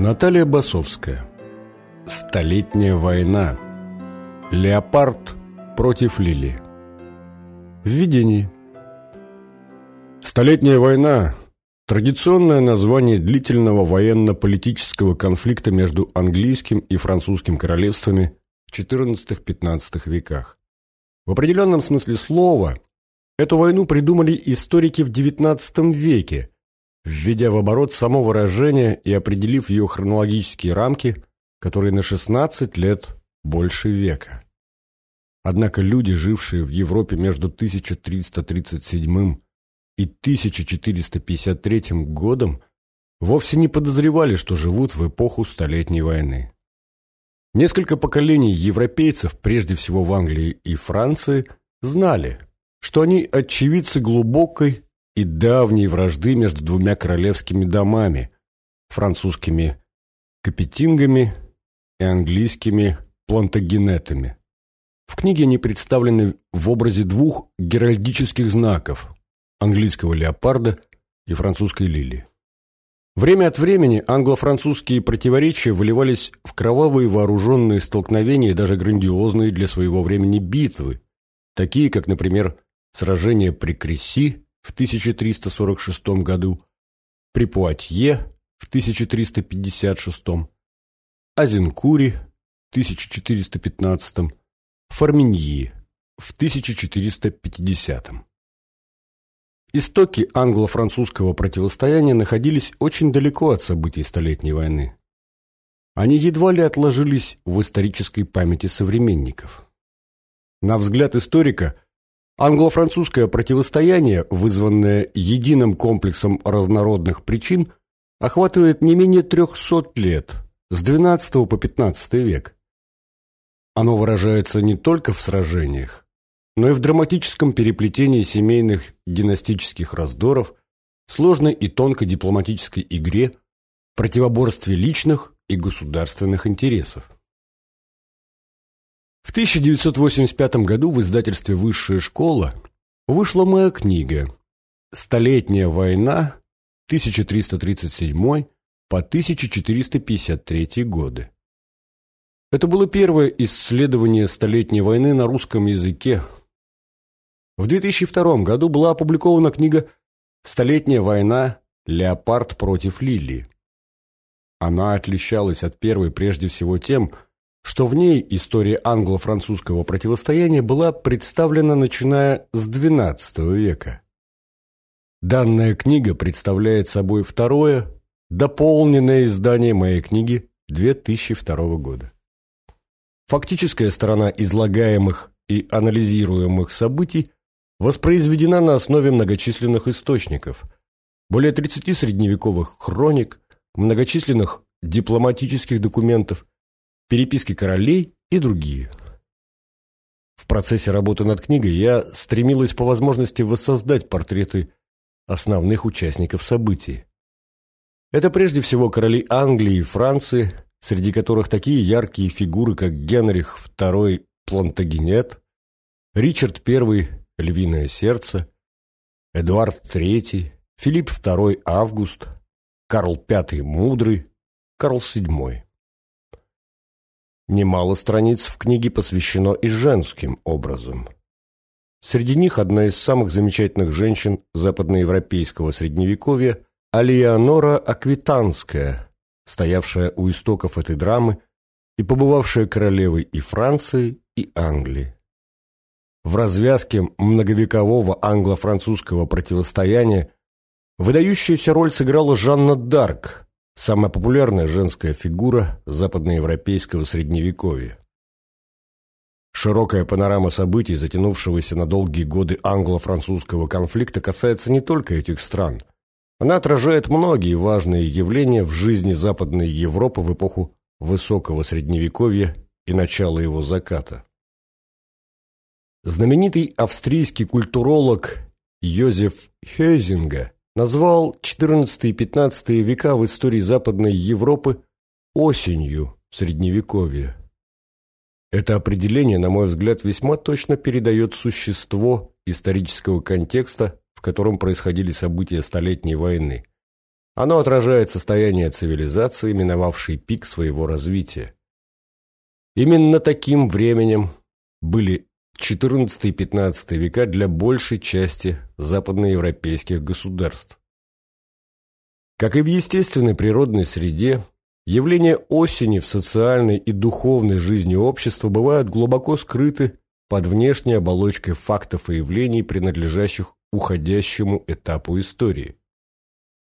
Наталья Басовская. Столетняя война Леопард против Лили Введение. Столетняя война – традиционное название длительного военно-политического конфликта между английским и французским королевствами в XIV-XV веках. В определенном смысле слова эту войну придумали историки в XIX веке, введя в оборот само выражение и определив ее хронологические рамки, которые на 16 лет больше века. Однако люди, жившие в Европе между 1337 и 1453 годом, вовсе не подозревали, что живут в эпоху Столетней войны. Несколько поколений европейцев, прежде всего в Англии и Франции, знали, что они очевидцы глубокой и давней вражды между двумя королевскими домами, французскими капетингами и английскими плантагенетами. В книге они представлены в образе двух геральдических знаков – английского леопарда и французской лилии. Время от времени англо-французские противоречия выливались в кровавые вооруженные столкновения и даже грандиозные для своего времени битвы, такие как, например, сражение при Кресси в 1346 году, при Пуатье в 1356, Азенкури в 1415, Форминьи в 1450. Истоки англо-французского противостояния находились очень далеко от событий Столетней войны. Они едва ли отложились в исторической памяти современников. На взгляд историка, англо-французское противостояние, вызванное единым комплексом разнородных причин, охватывает не менее 300 лет, с XII по XV век. Оно выражается не только в сражениях, но и в драматическом переплетении семейных династических раздоров, сложной и тонкой дипломатической игре, противоборстве личных и государственных интересов. В 1985 году в издательстве «Высшая школа» вышла моя книга «Столетняя война 1337 по 1453 годы». Это было первое исследование Столетней войны на русском языке, в 2002 году была опубликована книга «Столетняя война. Леопард против Лилии». Она отличалась от первой прежде всего тем, что в ней история англо-французского противостояния была представлена начиная с XII века. Данная книга представляет собой второе, дополненное издание моей книги 2002 года. Фактическая сторона излагаемых и анализируемых событий воспроизведена на основе многочисленных источников, более 30 средневековых хроник, многочисленных дипломатических документов, переписки королей и другие. В процессе работы над книгой я стремилась по возможности воссоздать портреты основных участников событий. Это прежде всего короли Англии и Франции, среди которых такие яркие фигуры, как Генрих II Плантагенет, Ричард I Львиное сердце, Эдуард III, Филипп II Август, Карл V Мудрый, Карл VII. Немало страниц в книге посвящено и женским образом. Среди них одна из самых замечательных женщин западноевропейского средневековья Алианора Аквитанская, стоявшая у истоков этой драмы и побывавшая королевой и Франции, и Англии. В развязке многовекового англо-французского противостояния выдающуюся роль сыграла Жанна Дарк, самая популярная женская фигура западноевропейского средневековья. Широкая панорама событий, затянувшегося на долгие годы англо-французского конфликта, касается не только этих стран. Она отражает многие важные явления в жизни Западной Европы в эпоху высокого средневековья и начала его заката. Знаменитый австрийский культуролог Йозеф Хёзинга назвал XIV и XV века в истории Западной Европы осенью Средневековья. Это определение, на мой взгляд, весьма точно передает существо исторического контекста, в котором происходили события Столетней войны. Оно отражает состояние цивилизации, миновавшей пик своего развития. Именно таким временем были XIV и XV века для большей части западноевропейских государств. Как и в естественной природной среде, явления осени в социальной и духовной жизни общества бывают глубоко скрыты под внешней оболочкой фактов и явлений, принадлежащих уходящему этапу истории.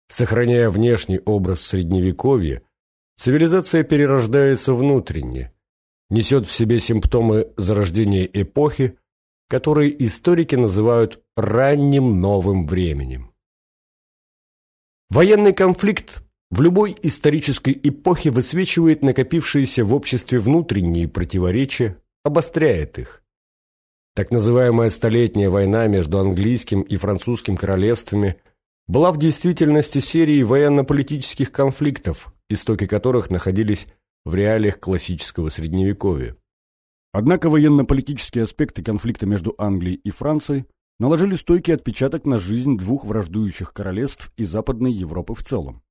Сохраняя внешний образ Средневековья, цивилизация перерождается внутренне, несет в себе симптомы зарождения эпохи, которые историки называют ранним новым временем. Военный конфликт в любой исторической эпохе высвечивает накопившиеся в обществе внутренние противоречия, обостряет их. Так называемая Столетняя война между английским и французским королевствами была в действительности серией военно-политических конфликтов, истоки которых находились в реалиях классического Средневековья. Однако военно-политические аспекты конфликта между Англией и Францией наложили стойкий отпечаток на жизнь двух враждующих королевств и Западной Европы в целом.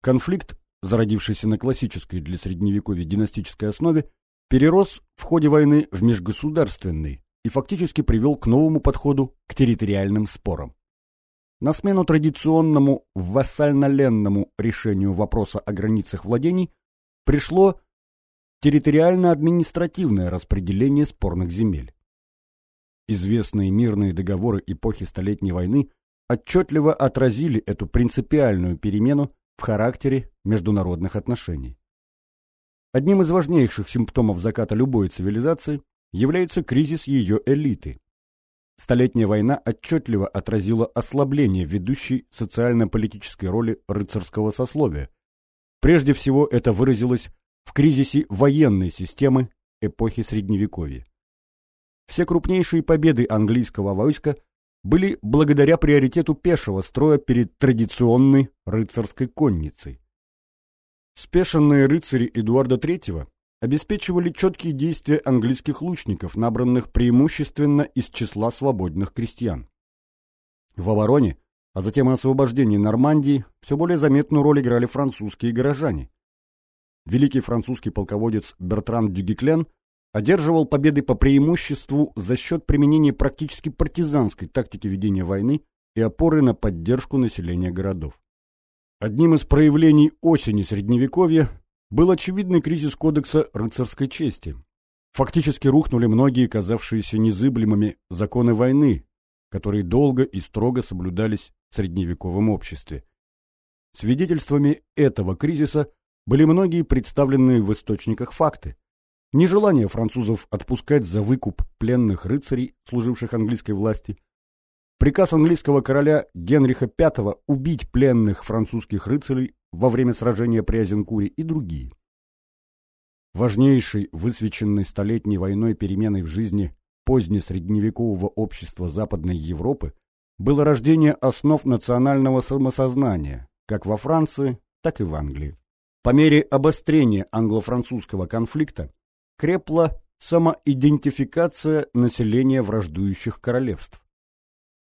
Конфликт, зародившийся на классической для Средневековья династической основе, перерос в ходе войны в межгосударственный и фактически привел к новому подходу к территориальным спорам. На смену традиционному вассально-ленному решению вопроса о границах владений пришло территориально-административное распределение спорных земель. Известные мирные договоры эпохи Столетней войны отчетливо отразили эту принципиальную перемену в характере международных отношений. Одним из важнейших симптомов заката любой цивилизации является кризис ее элиты. Столетняя война отчетливо отразила ослабление ведущей социально-политической роли рыцарского сословия, Прежде всего это выразилось в кризисе военной системы эпохи Средневековья. Все крупнейшие победы английского войска были благодаря приоритету пешего строя перед традиционной рыцарской конницей. Спешенные рыцари Эдуарда III обеспечивали четкие действия английских лучников, набранных преимущественно из числа свободных крестьян. В обороне а затем и освобождении Нормандии, все более заметную роль играли французские горожане. Великий французский полководец Бертран Дюгеклен одерживал победы по преимуществу за счет применения практически партизанской тактики ведения войны и опоры на поддержку населения городов. Одним из проявлений осени Средневековья был очевидный кризис кодекса рыцарской чести. Фактически рухнули многие казавшиеся незыблемыми законы войны, которые долго и строго соблюдались средневековом обществе. Свидетельствами этого кризиса были многие представленные в источниках факты. Нежелание французов отпускать за выкуп пленных рыцарей, служивших английской власти, приказ английского короля Генриха V убить пленных французских рыцарей во время сражения при Азенкуре и другие. Важнейшей, высвеченной столетней войной переменой в жизни позднесредневекового общества Западной Европы было рождение основ национального самосознания, как во Франции, так и в Англии. По мере обострения англо-французского конфликта крепла самоидентификация населения враждующих королевств.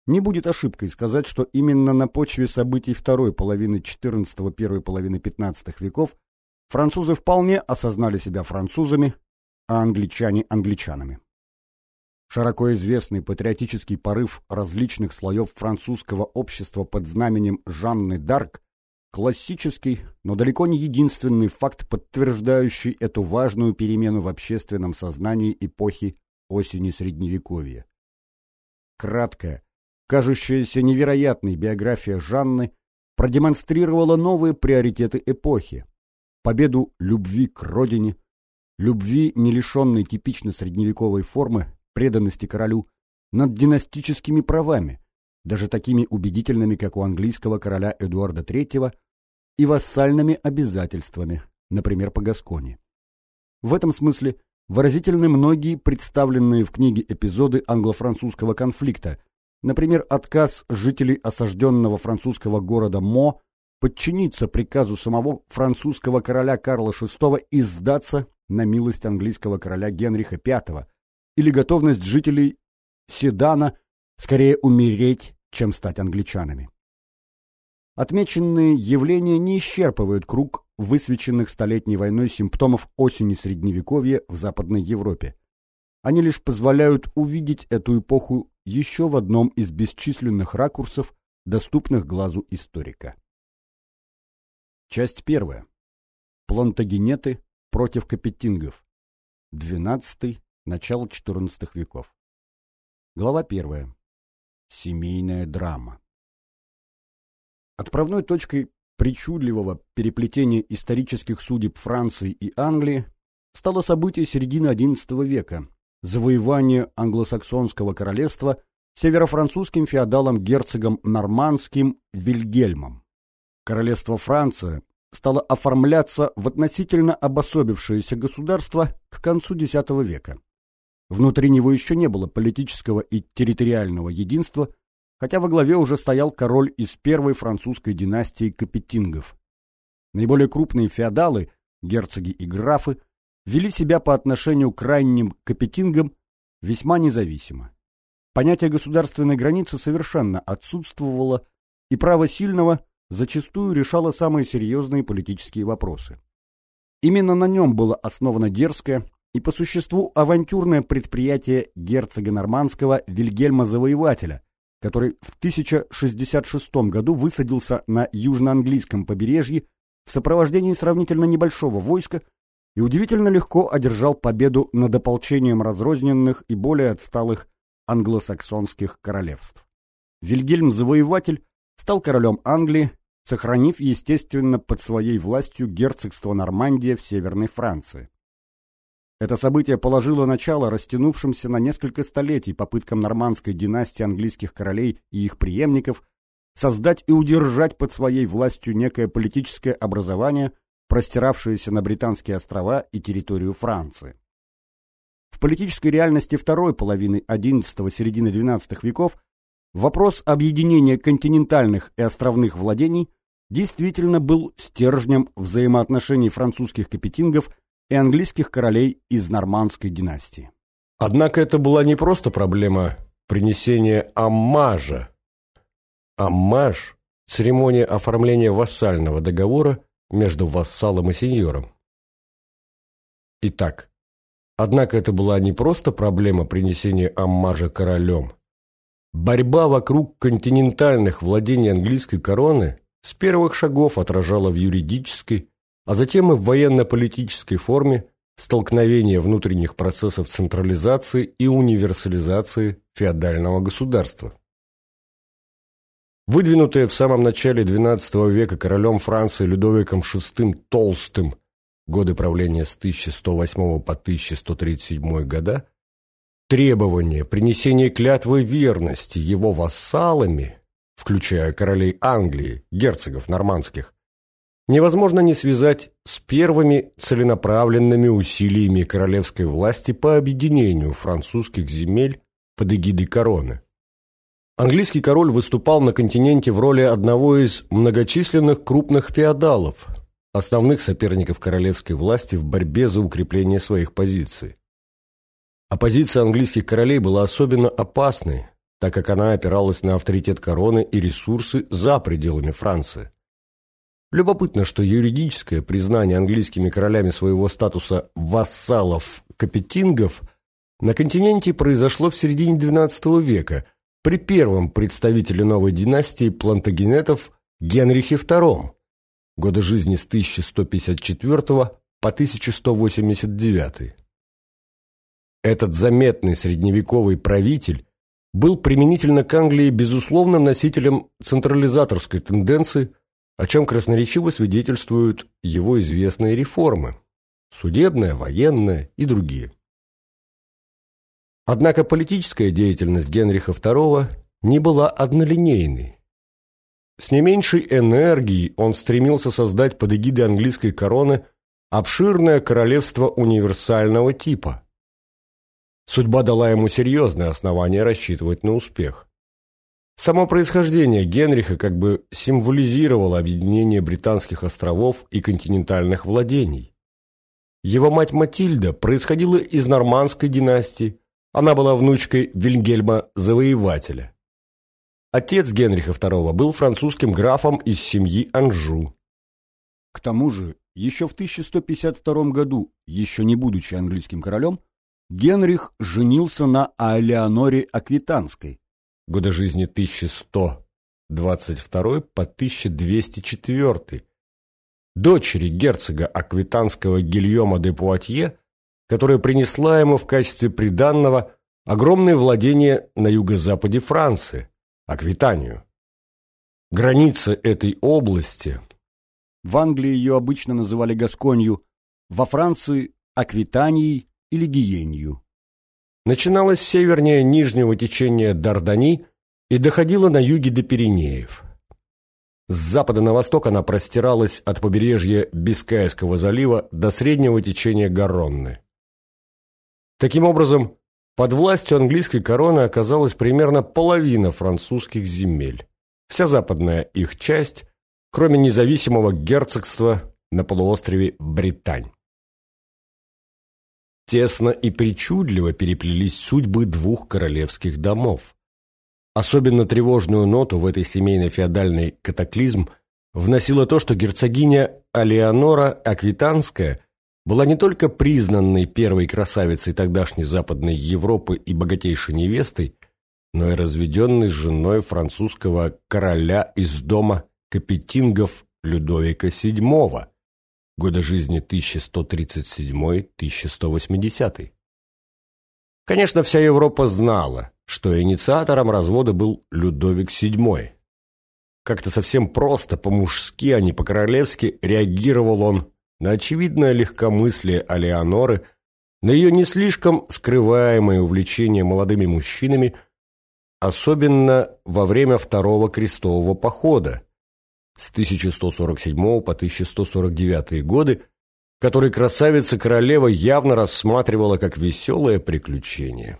Не будет ошибкой сказать, что именно на почве событий второй половины XIV – первой половины XV веков французы вполне осознали себя французами, а англичане – англичанами. Широко известный патриотический порыв различных слоев французского общества под знаменем Жанны Дарк – классический, но далеко не единственный факт, подтверждающий эту важную перемену в общественном сознании эпохи осени Средневековья. Краткая, кажущаяся невероятной биография Жанны продемонстрировала новые приоритеты эпохи – победу любви к родине, любви, не лишенной типично средневековой формы, преданности королю над династическими правами, даже такими убедительными, как у английского короля Эдуарда III, и вассальными обязательствами, например, по Гасконе. В этом смысле выразительны многие представленные в книге эпизоды англо-французского конфликта, например, отказ жителей осажденного французского города Мо подчиниться приказу самого французского короля Карла VI и сдаться на милость английского короля Генриха V, или готовность жителей Седана скорее умереть, чем стать англичанами. отмеченные явления не исчерпывают круг высвеченных Столетней войной симптомов осени Средневековья в Западной Европе. Они лишь позволяют увидеть эту эпоху еще в одном из бесчисленных ракурсов, доступных глазу историка. Часть первая. Плантагенеты против капетингов. XII – начало XIV веков. Глава первая. Семейная драма. Отправной точкой причудливого переплетения исторических судеб Франции и Англии стало событие середины XI века – завоевание англосаксонского королевства северофранцузским феодалом-герцогом Нормандским Вильгельмом. Королевство Франция стало оформляться в относительно обособившееся государство к концу X века. Внутри него еще не было политического и территориального единства, хотя во главе уже стоял король из первой французской династии Капетингов. Наиболее крупные феодалы, герцоги и графы, вели себя по отношению к крайним Капетингам весьма независимо. Понятие государственной границы совершенно отсутствовало, и право сильного зачастую решало самые серьезные политические вопросы. Именно на нем было основано дерзкое и по существу авантюрное предприятие герцога Нормандского Вильгельма Завоевателя, который в 1066 году высадился на южноанглийском побережье в сопровождении сравнительно небольшого войска и удивительно легко одержал победу над ополчением разрозненных и более отсталых англосаксонских королевств. Вильгельм Завоеватель стал королем Англии, сохранив, естественно, под своей властью герцогство Нормандия в Северной Франции. Это событие положило начало растянувшимся на несколько столетий попыткам нормандской династии английских королей и их преемников создать и удержать под своей властью некое политическое образование, простиравшееся на Британские острова и территорию Франции. В политической реальности второй половины XI – середины XII веков вопрос объединения континентальных и островных владений действительно был стержнем взаимоотношений французских капетингов – и английских королей из нормандской династии. Однако это была не просто проблема принесения аммажа. Аммаж – церемония оформления вассального договора между вассалом и сеньором. Итак, однако это была не просто проблема принесения аммажа королем. Борьба вокруг континентальных владений английской короны с первых шагов отражала в юридической, а затем и в военно-политической форме столкновение внутренних процессов централизации и универсализации феодального государства. Выдвинутая в самом начале XII века королем Франции Людовиком VI Толстым годы правления с 1108 по 1137 года, требование принесения клятвы верности его вассалами, включая королей Англии, герцогов нормандских, невозможно не связать с первыми целенаправленными усилиями королевской власти по объединению французских земель под эгидой короны. Английский король выступал на континенте в роли одного из многочисленных крупных феодалов, основных соперников королевской власти в борьбе за укрепление своих позиций. Оппозиция английских королей была особенно опасной, так как она опиралась на авторитет короны и ресурсы за пределами Франции. Любопытно, что юридическое признание английскими королями своего статуса вассалов-капетингов на континенте произошло в середине XII века при первом представителе новой династии плантагенетов Генрихе II, годы жизни с 1154 по 1189. Этот заметный средневековый правитель был применительно к Англии безусловным носителем централизаторской тенденции – о чем красноречиво свидетельствуют его известные реформы – судебная, военная и другие. Однако политическая деятельность Генриха II не была однолинейной. С не меньшей энергией он стремился создать под эгидой английской короны обширное королевство универсального типа. Судьба дала ему серьезное основание рассчитывать на успех. Само происхождение Генриха как бы символизировало объединение британских островов и континентальных владений. Его мать Матильда происходила из нормандской династии, она была внучкой Вильгельма Завоевателя. Отец Генриха II был французским графом из семьи Анжу. К тому же, еще в 1152 году, еще не будучи английским королем, Генрих женился на Алеоноре Аквитанской. Годы жизни 1122 по 1204, дочери герцога Аквитанского Гильома де Пуатье, которая принесла ему в качестве приданного огромные владения на юго-западе Франции, Аквитанию. Граница этой области в Англии ее обычно называли Гасконью, во Франции – Аквитанией или Гиенью. Начиналась севернее нижнего течения Дардани и доходила на юге до Пиренеев. С запада на восток она простиралась от побережья Бискайского залива до среднего течения Гаронны. Таким образом, под властью английской короны оказалась примерно половина французских земель. Вся западная их часть, кроме независимого герцогства на полуострове Британь. Тесно и причудливо переплелись судьбы двух королевских домов. Особенно тревожную ноту в этой семейно-феодальный катаклизм вносило то, что герцогиня Алеонора Аквитанская была не только признанной первой красавицей тогдашней Западной Европы и богатейшей невестой, но и разведенной женой французского короля из дома Капетингов Людовика VII, года жизни 1137-1180. Конечно, вся Европа знала, что инициатором развода был Людовик VII. Как-то совсем просто, по-мужски, а не по-королевски, реагировал он на очевидное легкомыслие Алеоноры, на ее не слишком скрываемое увлечение молодыми мужчинами, особенно во время Второго крестового похода с 1147 по 1149 годы, который красавица-королева явно рассматривала как веселое приключение.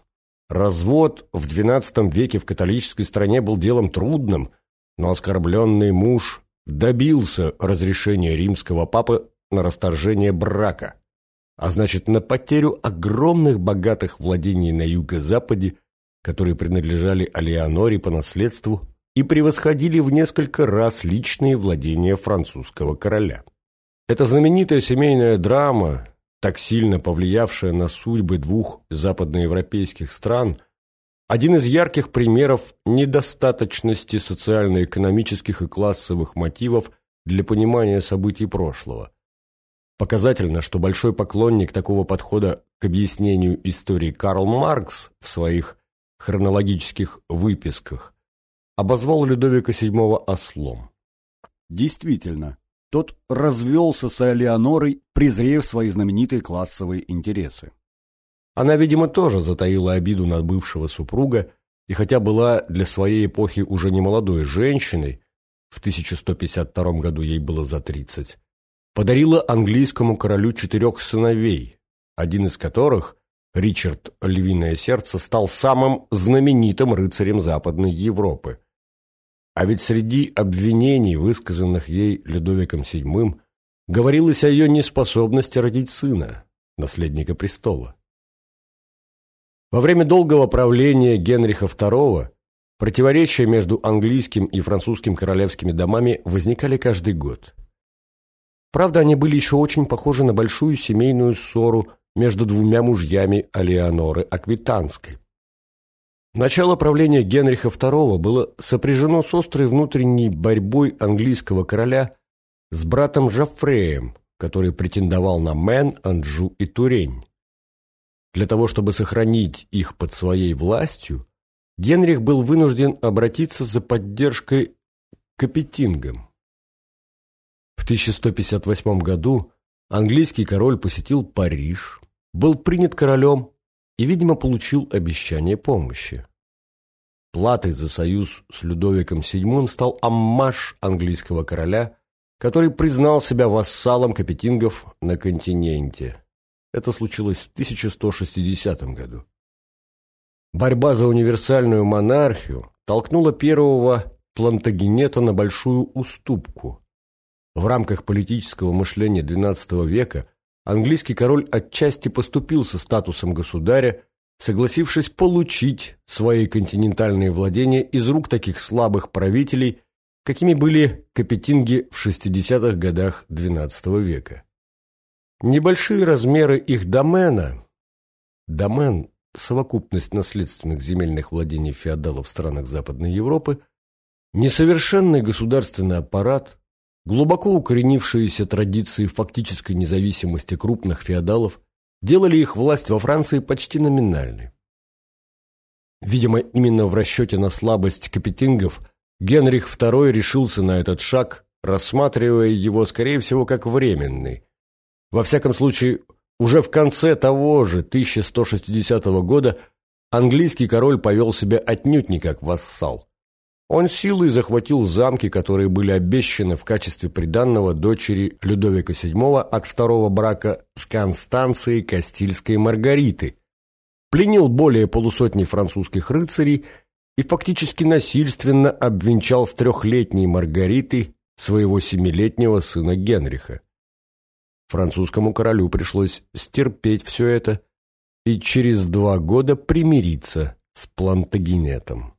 Развод в XII веке в католической стране был делом трудным, но оскорбленный муж добился разрешения римского папы на расторжение брака, а значит на потерю огромных богатых владений на юго-западе, которые принадлежали Алеоноре по наследству и превосходили в несколько раз личные владения французского короля. Эта знаменитая семейная драма так сильно повлиявшая на судьбы двух западноевропейских стран, один из ярких примеров недостаточности социально-экономических и классовых мотивов для понимания событий прошлого. Показательно, что большой поклонник такого подхода к объяснению истории Карл Маркс в своих хронологических выписках обозвал Людовика VII ослом. Действительно, тот развелся с Элеонорой, презрев свои знаменитые классовые интересы. Она, видимо, тоже затаила обиду на бывшего супруга, и хотя была для своей эпохи уже не молодой женщиной, в 1152 году ей было за 30, подарила английскому королю четырех сыновей, один из которых, Ричард Львиное Сердце, стал самым знаменитым рыцарем Западной Европы – а ведь среди обвинений, высказанных ей Людовиком VII, говорилось о ее неспособности родить сына, наследника престола. Во время долгого правления Генриха II противоречия между английским и французским королевскими домами возникали каждый год. Правда, они были еще очень похожи на большую семейную ссору между двумя мужьями Алеоноры Аквитанской. Начало правления Генриха II было сопряжено с острой внутренней борьбой английского короля с братом Жофреем, который претендовал на Мэн, Анжу и Турень. Для того, чтобы сохранить их под своей властью, Генрих был вынужден обратиться за поддержкой к Капетингам. В 1158 году английский король посетил Париж, был принят королем и, видимо, получил обещание помощи. Платой за союз с Людовиком VII стал аммаж английского короля, который признал себя вассалом капетингов на континенте. Это случилось в 1160 году. Борьба за универсальную монархию толкнула первого Плантагенета на большую уступку. В рамках политического мышления XII века английский король отчасти поступился статусом государя, согласившись получить свои континентальные владения из рук таких слабых правителей, какими были капетинги в 60-х годах XII века. Небольшие размеры их домена, домен – совокупность наследственных земельных владений феодалов в странах Западной Европы, несовершенный государственный аппарат, глубоко укоренившиеся традиции фактической независимости крупных феодалов делали их власть во Франции почти номинальной. Видимо, именно в расчете на слабость капетингов Генрих II решился на этот шаг, рассматривая его, скорее всего, как временный, во всяком случае, уже в конце того же 1160 года английский король повел себя отнюдь не как вассал. Он силой захватил замки, которые были обещаны в качестве приданного дочери Людовика VII от второго брака с Констанцией Кастильской Маргариты, пленил более полусотни французских рыцарей и фактически насильственно обвенчал с трехлетней Маргаритой своего семилетнего сына Генриха. Французскому королю пришлось стерпеть все это и через два года примириться с Плантагенетом.